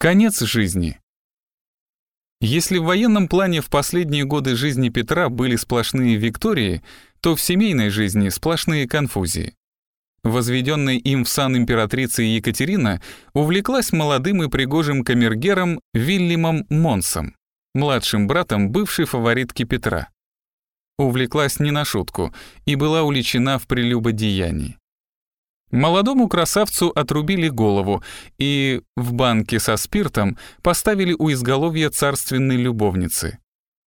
Конец жизни. Если в военном плане в последние годы жизни Петра были сплошные виктории, то в семейной жизни сплошные конфузии. Возведенная им в сан императрицы Екатерина увлеклась молодым и пригожим камергером Вильямом Монсом, младшим братом бывшей фаворитки Петра. Увлеклась не на шутку и была уличена в прелюбодеянии. Молодому красавцу отрубили голову и в банке со спиртом поставили у изголовья царственной любовницы,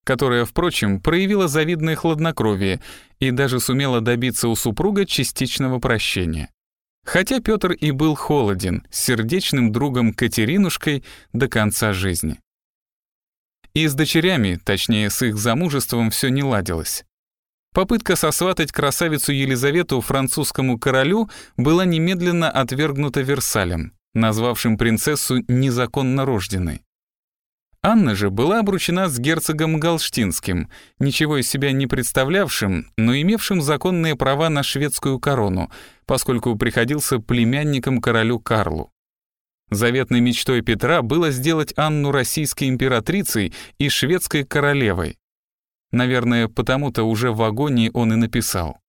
которая, впрочем, проявила завидное хладнокровие и даже сумела добиться у супруга частичного прощения. Хотя Петр и был холоден, с сердечным другом Катеринушкой до конца жизни. И с дочерями, точнее с их замужеством, все не ладилось. Попытка сосватать красавицу Елизавету французскому королю была немедленно отвергнута Версалем, назвавшим принцессу незаконно рожденной. Анна же была обручена с герцогом Галштинским, ничего из себя не представлявшим, но имевшим законные права на шведскую корону, поскольку приходился племянником королю Карлу. Заветной мечтой Петра было сделать Анну российской императрицей и шведской королевой, Наверное, потому-то уже в вагоне он и написал.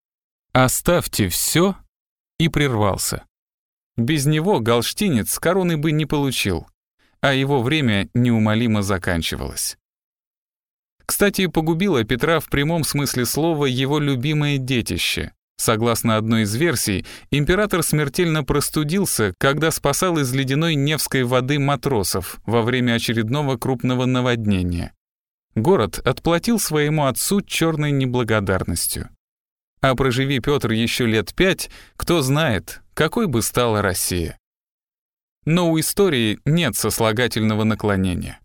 «Оставьте все» и прервался. Без него галштинец короны бы не получил, а его время неумолимо заканчивалось. Кстати, погубило Петра в прямом смысле слова его любимое детище. Согласно одной из версий, император смертельно простудился, когда спасал из ледяной Невской воды матросов во время очередного крупного наводнения. Город отплатил своему отцу черной неблагодарностью. А проживи Петр еще лет пять, кто знает, какой бы стала Россия. Но у истории нет сослагательного наклонения.